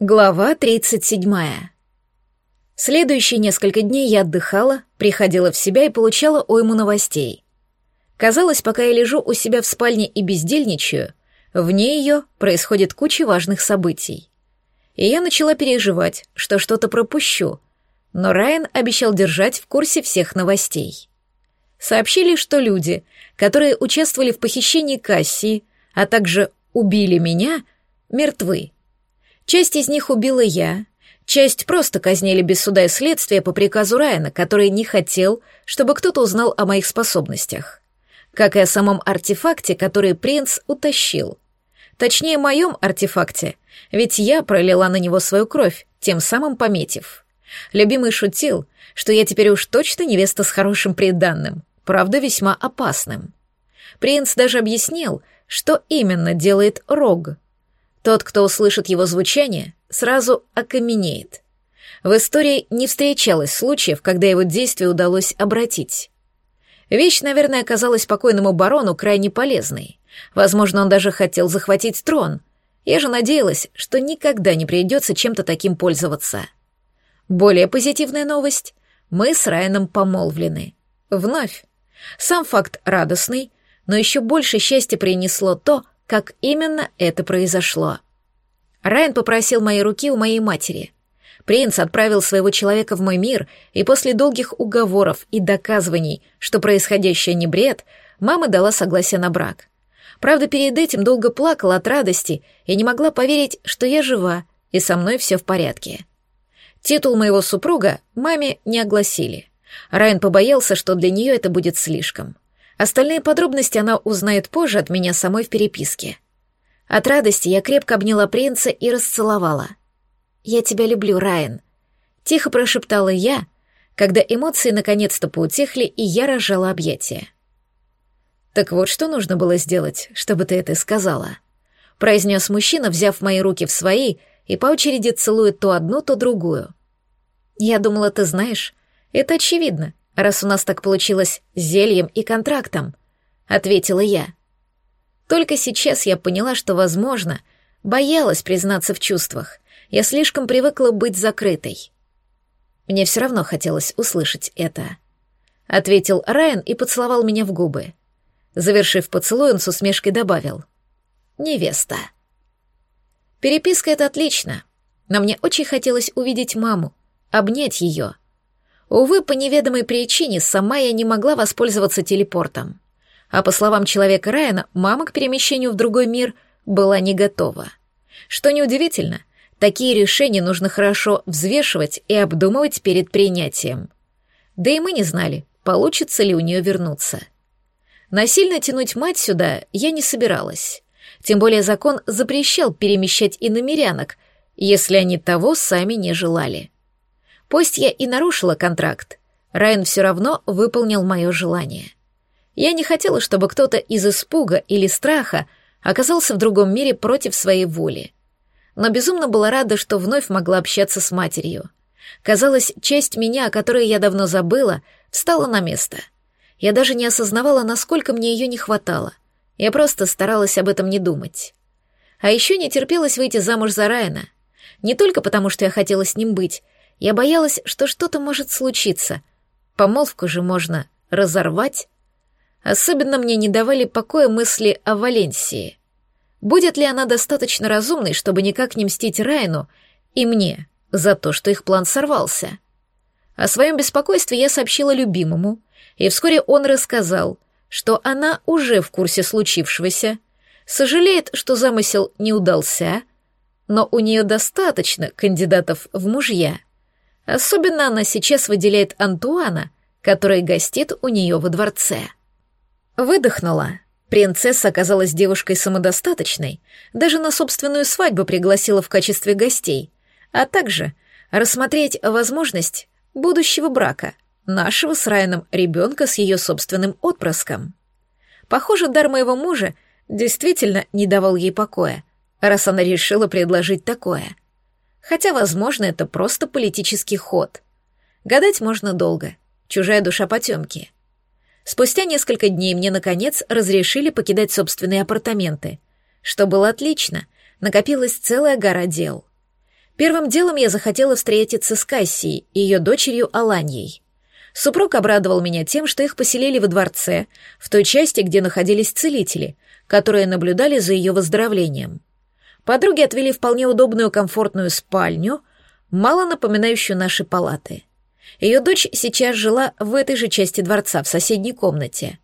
Глава 37. Следующие несколько дней я отдыхала, приходила в себя и получала уйму новостей. Казалось, пока я лежу у себя в спальне и бездельничаю, вне ее происходит куча важных событий. И я начала переживать, что что-то пропущу, но Райан обещал держать в курсе всех новостей. Сообщили, что люди, которые участвовали в похищении Кассии, а также убили меня, мертвы. Часть из них убила я, часть просто казнили без суда и следствия по приказу Райана, который не хотел, чтобы кто-то узнал о моих способностях. Как и о самом артефакте, который принц утащил. Точнее, моем артефакте, ведь я пролила на него свою кровь, тем самым пометив. Любимый шутил, что я теперь уж точно невеста с хорошим приданным, правда, весьма опасным. Принц даже объяснил, что именно делает Рог — тот, кто услышит его звучание, сразу окаменеет. В истории не встречалось случаев, когда его действие удалось обратить. Вещь, наверное, оказалась покойному барону крайне полезной. Возможно, он даже хотел захватить трон. Я же надеялась, что никогда не придется чем-то таким пользоваться. Более позитивная новость. Мы с Райаном помолвлены. Вновь. Сам факт радостный, но еще больше счастья принесло то, как именно это произошло. Райан попросил моей руки у моей матери. Принц отправил своего человека в мой мир, и после долгих уговоров и доказываний, что происходящее не бред, мама дала согласие на брак. Правда, перед этим долго плакала от радости и не могла поверить, что я жива, и со мной все в порядке. Титул моего супруга маме не огласили. Райан побоялся, что для нее это будет слишком. Остальные подробности она узнает позже от меня самой в переписке. От радости я крепко обняла принца и расцеловала. «Я тебя люблю, Райан», — тихо прошептала я, когда эмоции наконец-то поутихли, и я разжала объятия. «Так вот, что нужно было сделать, чтобы ты это сказала», — произнес мужчина, взяв мои руки в свои и по очереди целует то одну, то другую. «Я думала, ты знаешь. Это очевидно раз у нас так получилось зельем и контрактом», — ответила я. Только сейчас я поняла, что, возможно, боялась признаться в чувствах. Я слишком привыкла быть закрытой. Мне все равно хотелось услышать это. Ответил Райан и поцеловал меня в губы. Завершив поцелуй, он с усмешкой добавил. «Невеста». Переписка — это отлично, но мне очень хотелось увидеть маму, обнять ее — Увы, по неведомой причине сама я не могла воспользоваться телепортом. А по словам человека Райана, мама к перемещению в другой мир была не готова. Что неудивительно, такие решения нужно хорошо взвешивать и обдумывать перед принятием. Да и мы не знали, получится ли у нее вернуться. Насильно тянуть мать сюда я не собиралась. Тем более закон запрещал перемещать иномерянок, если они того сами не желали. Пусть я и нарушила контракт, Райан все равно выполнил мое желание. Я не хотела, чтобы кто-то из испуга или страха оказался в другом мире против своей воли. Но безумно была рада, что вновь могла общаться с матерью. Казалось, часть меня, о которой я давно забыла, встала на место. Я даже не осознавала, насколько мне ее не хватало. Я просто старалась об этом не думать. А еще не терпелось выйти замуж за Райана. Не только потому, что я хотела с ним быть, я боялась, что что-то может случиться. Помолвку же можно разорвать. Особенно мне не давали покоя мысли о Валенсии. Будет ли она достаточно разумной, чтобы никак не мстить Райну и мне за то, что их план сорвался? О своем беспокойстве я сообщила любимому, и вскоре он рассказал, что она уже в курсе случившегося, сожалеет, что замысел не удался, но у нее достаточно кандидатов в мужья — Особенно она сейчас выделяет Антуана, который гостит у нее во дворце. Выдохнула. Принцесса оказалась девушкой самодостаточной, даже на собственную свадьбу пригласила в качестве гостей, а также рассмотреть возможность будущего брака, нашего с Райаном ребенка с ее собственным отпрыском. Похоже, дар моего мужа действительно не давал ей покоя, раз она решила предложить такое — Хотя, возможно, это просто политический ход. Гадать можно долго. Чужая душа потемки. Спустя несколько дней мне, наконец, разрешили покидать собственные апартаменты. Что было отлично. Накопилась целая гора дел. Первым делом я захотела встретиться с Кассией и ее дочерью Аланьей. Супруг обрадовал меня тем, что их поселили во дворце, в той части, где находились целители, которые наблюдали за ее выздоровлением. Подруги отвели вполне удобную комфортную спальню, мало напоминающую наши палаты. Ее дочь сейчас жила в этой же части дворца, в соседней комнате.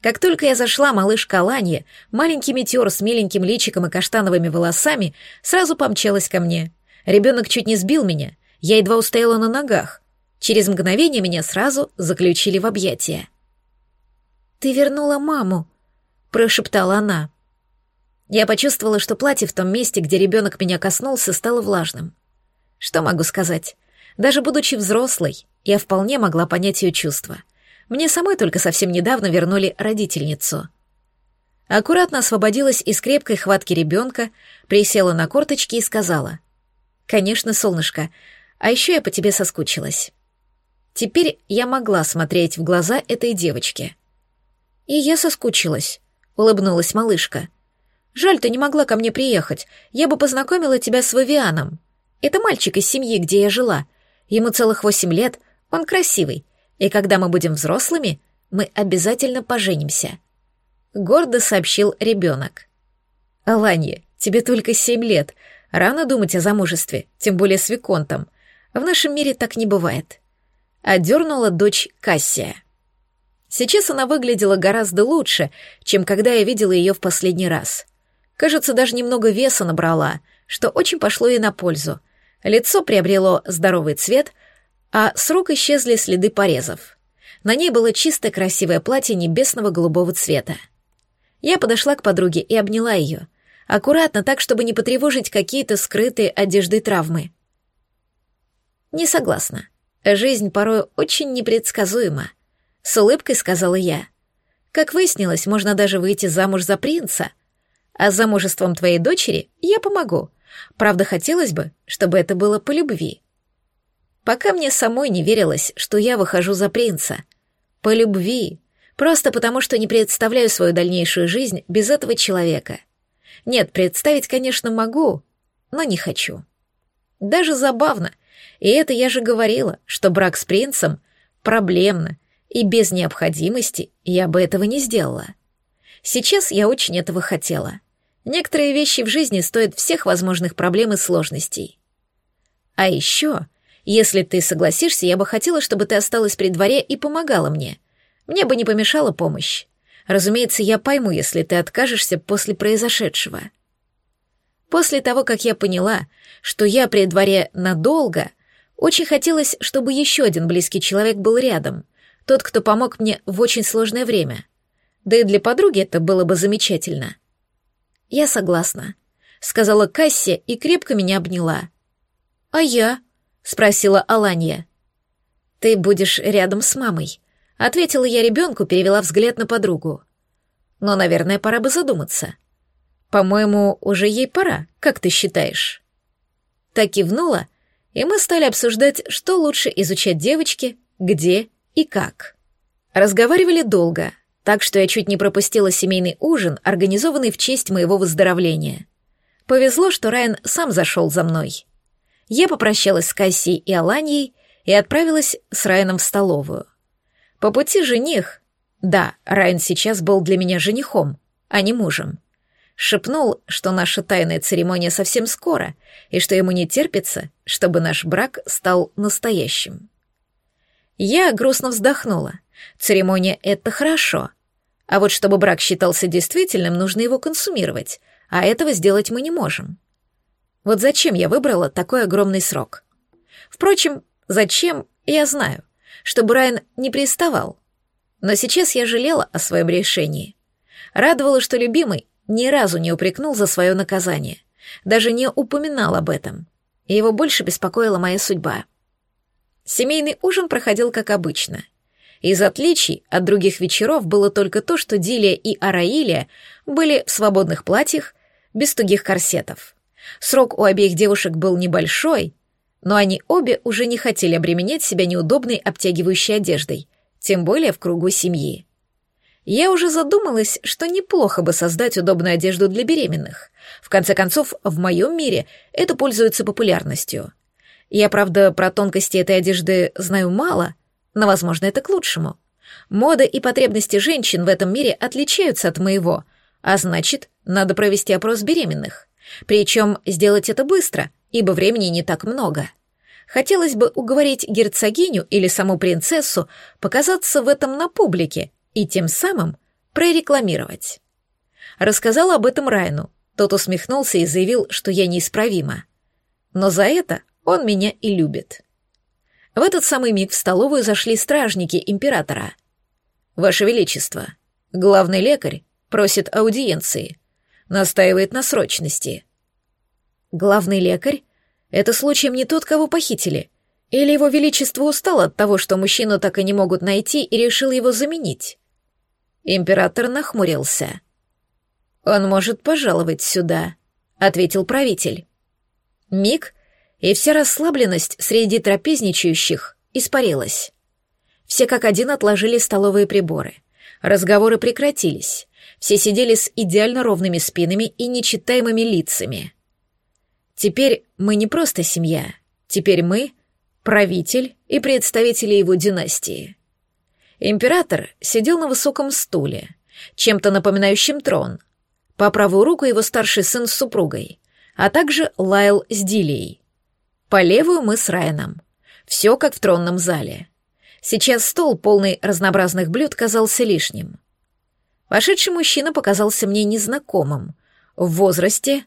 Как только я зашла, малышка Аланья, маленький метеор с миленьким личиком и каштановыми волосами, сразу помчалась ко мне. Ребенок чуть не сбил меня, я едва устояла на ногах. Через мгновение меня сразу заключили в объятия. «Ты вернула маму», — прошептала она. Я почувствовала, что платье в том месте, где ребенок меня коснулся, стало влажным. Что могу сказать? Даже будучи взрослой, я вполне могла понять ее чувства. Мне самой только совсем недавно вернули родительницу. Аккуратно освободилась из крепкой хватки ребенка, присела на корточки и сказала. «Конечно, солнышко, а еще я по тебе соскучилась». Теперь я могла смотреть в глаза этой девочке. «И я соскучилась», — улыбнулась малышка. «Жаль, ты не могла ко мне приехать. Я бы познакомила тебя с Вавианом. Это мальчик из семьи, где я жила. Ему целых восемь лет, он красивый. И когда мы будем взрослыми, мы обязательно поженимся», — гордо сообщил ребенок. «Аланья, тебе только семь лет. Рано думать о замужестве, тем более с Виконтом. В нашем мире так не бывает». Одернула дочь Кассия. Сейчас она выглядела гораздо лучше, чем когда я видела ее в последний раз. Кажется, даже немного веса набрала, что очень пошло ей на пользу. Лицо приобрело здоровый цвет, а с рук исчезли следы порезов. На ней было чистое красивое платье небесного голубого цвета. Я подошла к подруге и обняла ее. Аккуратно, так, чтобы не потревожить какие-то скрытые одежды травмы. Не согласна. Жизнь порой очень непредсказуема. С улыбкой сказала я. Как выяснилось, можно даже выйти замуж за принца. А замужеством твоей дочери я помогу. Правда, хотелось бы, чтобы это было по любви. Пока мне самой не верилось, что я выхожу за принца. По любви. Просто потому, что не представляю свою дальнейшую жизнь без этого человека. Нет, представить, конечно, могу, но не хочу. Даже забавно. И это я же говорила, что брак с принцем проблемно, и без необходимости я бы этого не сделала. Сейчас я очень этого хотела. Некоторые вещи в жизни стоят всех возможных проблем и сложностей. А еще, если ты согласишься, я бы хотела, чтобы ты осталась при дворе и помогала мне. Мне бы не помешала помощь. Разумеется, я пойму, если ты откажешься после произошедшего. После того, как я поняла, что я при дворе надолго, очень хотелось, чтобы еще один близкий человек был рядом, тот, кто помог мне в очень сложное время. Да и для подруги это было бы замечательно. «Я согласна», — сказала Кассия и крепко меня обняла. «А я?» — спросила Аланья. «Ты будешь рядом с мамой», — ответила я ребенку, перевела взгляд на подругу. «Но, наверное, пора бы задуматься. По-моему, уже ей пора, как ты считаешь?» Так кивнула, и мы стали обсуждать, что лучше изучать девочки, где и как. Разговаривали долго, так что я чуть не пропустила семейный ужин, организованный в честь моего выздоровления. Повезло, что Райан сам зашел за мной. Я попрощалась с Кассией и Аланьей и отправилась с Райаном в столовую. По пути жених... Да, Райан сейчас был для меня женихом, а не мужем. Шепнул, что наша тайная церемония совсем скоро, и что ему не терпится, чтобы наш брак стал настоящим. Я грустно вздохнула. Церемония — это хорошо, а вот чтобы брак считался действительным, нужно его консумировать, а этого сделать мы не можем. Вот зачем я выбрала такой огромный срок? Впрочем, зачем, я знаю, чтобы Райан не приставал. Но сейчас я жалела о своем решении. Радовало, что любимый ни разу не упрекнул за свое наказание, даже не упоминал об этом. И его больше беспокоила моя судьба. Семейный ужин проходил как обычно — из отличий от других вечеров было только то, что Дилия и Араилия были в свободных платьях, без тугих корсетов. Срок у обеих девушек был небольшой, но они обе уже не хотели обременять себя неудобной обтягивающей одеждой, тем более в кругу семьи. Я уже задумалась, что неплохо бы создать удобную одежду для беременных. В конце концов, в моем мире это пользуется популярностью. Я, правда, про тонкости этой одежды знаю мало, но, возможно, это к лучшему. Мода и потребности женщин в этом мире отличаются от моего, а значит, надо провести опрос беременных. Причем сделать это быстро, ибо времени не так много. Хотелось бы уговорить герцогиню или саму принцессу показаться в этом на публике и тем самым прорекламировать. Рассказал об этом Райну. Тот усмехнулся и заявил, что я неисправима. Но за это он меня и любит. В этот самый миг в столовую зашли стражники императора. «Ваше Величество, главный лекарь просит аудиенции, настаивает на срочности». «Главный лекарь? Это случаем не тот, кого похитили? Или его Величество устал от того, что мужчину так и не могут найти и решил его заменить?» Император нахмурился. «Он может пожаловать сюда», — ответил правитель. Миг, и вся расслабленность среди трапезничающих испарилась. Все как один отложили столовые приборы. Разговоры прекратились. Все сидели с идеально ровными спинами и нечитаемыми лицами. Теперь мы не просто семья. Теперь мы — правитель и представители его династии. Император сидел на высоком стуле, чем-то напоминающем трон. По правую руку его старший сын с супругой, а также Лайл с Дилией. По левую мы с Райаном. Все как в тронном зале. Сейчас стол, полный разнообразных блюд, казался лишним. Вошедший мужчина показался мне незнакомым. В возрасте,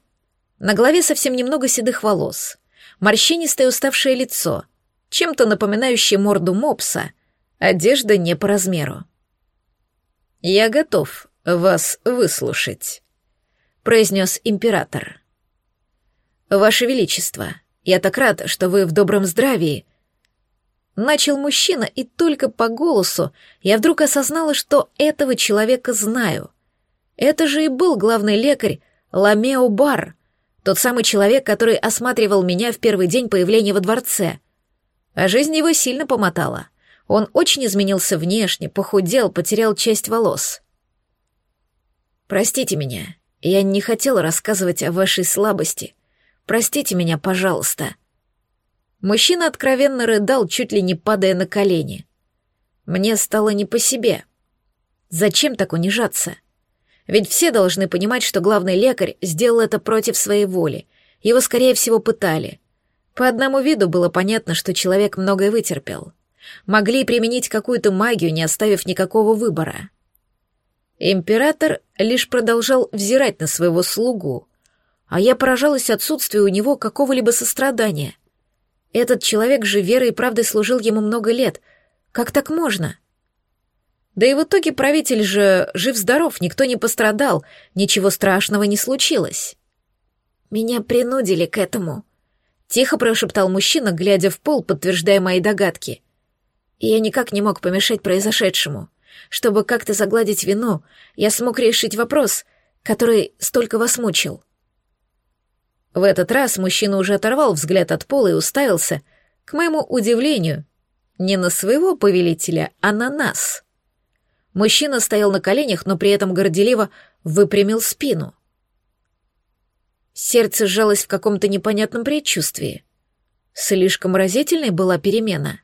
на голове совсем немного седых волос, морщинистое уставшее лицо, чем-то напоминающее морду мопса, одежда не по размеру. «Я готов вас выслушать», — произнес император. «Ваше Величество», я так рад, что вы в добром здравии. Начал мужчина, и только по голосу я вдруг осознала, что этого человека знаю. Это же и был главный лекарь Ламео Бар, тот самый человек, который осматривал меня в первый день появления во дворце. А жизнь его сильно помотала. Он очень изменился внешне, похудел, потерял часть волос. «Простите меня, я не хотела рассказывать о вашей слабости», Простите меня, пожалуйста». Мужчина откровенно рыдал, чуть ли не падая на колени. Мне стало не по себе. Зачем так унижаться? Ведь все должны понимать, что главный лекарь сделал это против своей воли. Его, скорее всего, пытали. По одному виду было понятно, что человек многое вытерпел. Могли применить какую-то магию, не оставив никакого выбора. Император лишь продолжал взирать на своего слугу, а я поражалась отсутствию у него какого-либо сострадания. Этот человек же верой и правдой служил ему много лет. Как так можно? Да и в итоге правитель же жив-здоров, никто не пострадал, ничего страшного не случилось. Меня принудили к этому. Тихо прошептал мужчина, глядя в пол, подтверждая мои догадки. И я никак не мог помешать произошедшему. Чтобы как-то загладить вину, я смог решить вопрос, который столько вас мучил. В этот раз мужчина уже оторвал взгляд от пола и уставился, к моему удивлению, не на своего повелителя, а на нас. Мужчина стоял на коленях, но при этом горделиво выпрямил спину. Сердце сжалось в каком-то непонятном предчувствии. Слишком разительной была перемена.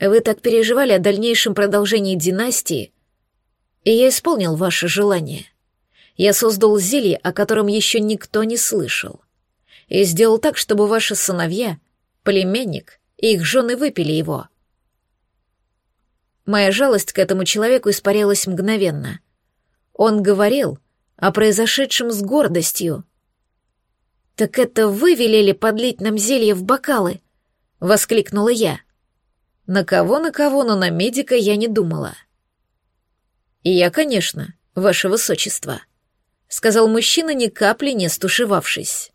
Вы так переживали о дальнейшем продолжении династии, и я исполнил ваше желание я создал зелье, о котором еще никто не слышал. И сделал так, чтобы ваши сыновья, племянник и их жены выпили его. Моя жалость к этому человеку испарялась мгновенно. Он говорил о произошедшем с гордостью. «Так это вы велели подлить нам зелье в бокалы?» — воскликнула я. На кого, на кого, но на медика я не думала. И я, конечно, ваше высочество сказал мужчина, ни капли не стушевавшись.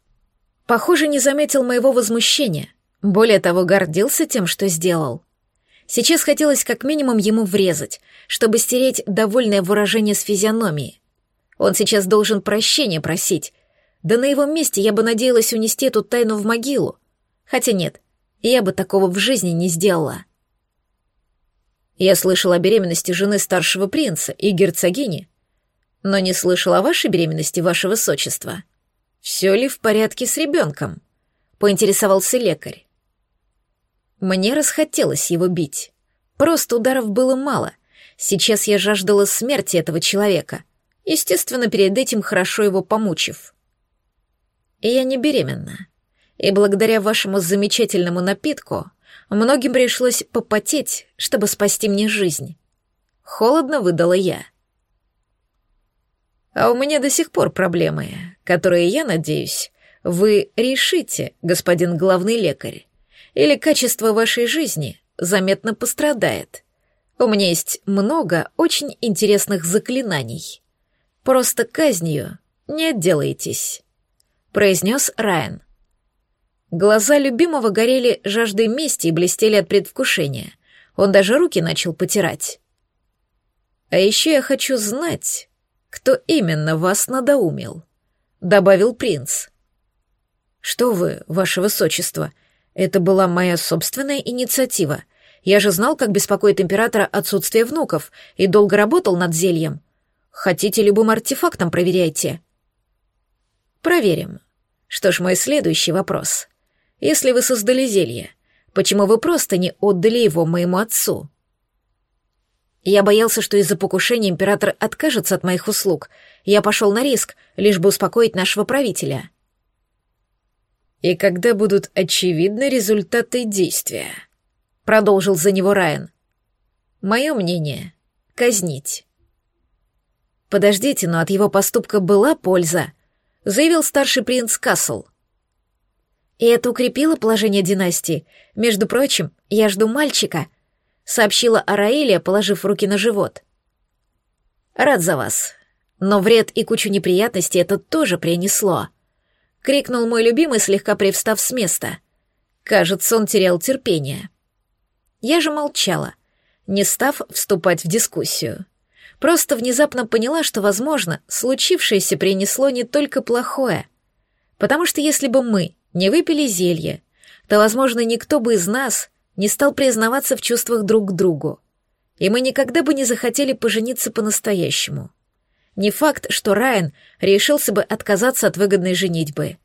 Похоже, не заметил моего возмущения. Более того, гордился тем, что сделал. Сейчас хотелось как минимум ему врезать, чтобы стереть довольное выражение с физиономии. Он сейчас должен прощения просить. Да на его месте я бы надеялась унести эту тайну в могилу. Хотя нет, я бы такого в жизни не сделала. Я слышал о беременности жены старшего принца и герцогини, но не слышал о вашей беременности, ваше высочество. Все ли в порядке с ребенком? Поинтересовался лекарь. Мне расхотелось его бить. Просто ударов было мало. Сейчас я жаждала смерти этого человека, естественно, перед этим хорошо его помучив. Я не беременна. И благодаря вашему замечательному напитку многим пришлось попотеть, чтобы спасти мне жизнь. Холодно выдала я. А у меня до сих пор проблемы, которые, я надеюсь, вы решите, господин главный лекарь. Или качество вашей жизни заметно пострадает. У меня есть много очень интересных заклинаний. Просто казнью не отделаетесь», — произнес Райан. Глаза любимого горели жаждой мести и блестели от предвкушения. Он даже руки начал потирать. «А еще я хочу знать, кто именно вас надоумил», — добавил принц. «Что вы, ваше высочество, это была моя собственная инициатива. Я же знал, как беспокоит императора отсутствие внуков, и долго работал над зельем. Хотите любым артефактом проверяйте?» «Проверим. Что ж, мой следующий вопрос. Если вы создали зелье, почему вы просто не отдали его моему отцу? Я боялся, что из-за покушения император откажется от моих услуг. Я пошел на риск, лишь бы успокоить нашего правителя. И когда будут очевидны результаты действия? Продолжил за него Райан. Мое мнение — казнить. Подождите, но от его поступка была польза, заявил старший принц Касл. И это укрепило положение династии. Между прочим, я жду мальчика, сообщила Араэлия, положив руки на живот. Рад за вас. Но вред и кучу неприятностей это тоже принесло. Крикнул мой любимый, слегка привстав с места. Кажется, он терял терпение. Я же молчала, не став вступать в дискуссию. Просто внезапно поняла, что, возможно, случившееся принесло не только плохое. Потому что если бы мы не выпили зелье, то, возможно, никто бы из нас не стал признаваться в чувствах друг к другу, и мы никогда бы не захотели пожениться по-настоящему. Не факт, что Райан решился бы отказаться от выгодной женитьбы.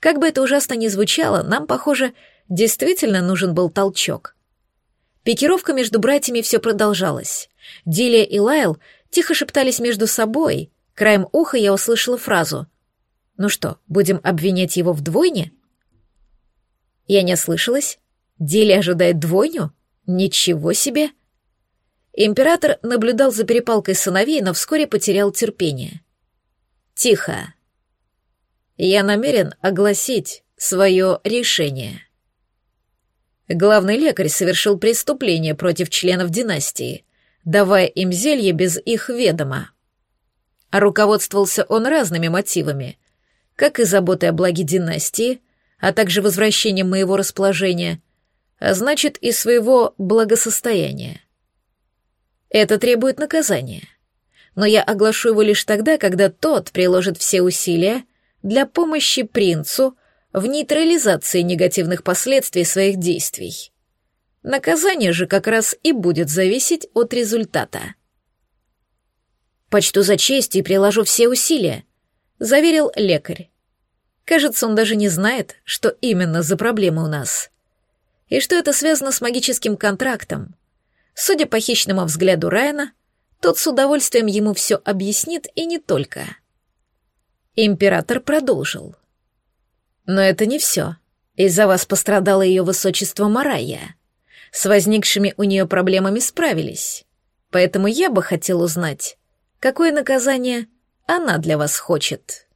Как бы это ужасно ни звучало, нам, похоже, действительно нужен был толчок. Пикировка между братьями все продолжалась. Дилия и Лайл тихо шептались между собой. Краем уха я услышала фразу — ну что, будем обвинять его в двойне? Я не ослышалась. Дили ожидает двойню? Ничего себе! Император наблюдал за перепалкой сыновей, но вскоре потерял терпение. Тихо. Я намерен огласить свое решение. Главный лекарь совершил преступление против членов династии, давая им зелье без их ведома. руководствовался он разными мотивами, как и заботой о благе династии, а также возвращением моего расположения, а значит и своего благосостояния. Это требует наказания. Но я оглашу его лишь тогда, когда тот приложит все усилия для помощи принцу в нейтрализации негативных последствий своих действий. Наказание же как раз и будет зависеть от результата. «Почту за честь и приложу все усилия», — заверил лекарь. Кажется, он даже не знает, что именно за проблема у нас. И что это связано с магическим контрактом. Судя по хищному взгляду Райана, тот с удовольствием ему все объяснит и не только. Император продолжил. Но это не все. Из-за вас пострадало ее высочество Марайя. С возникшими у нее проблемами справились. Поэтому я бы хотел узнать, какое наказание она для вас хочет.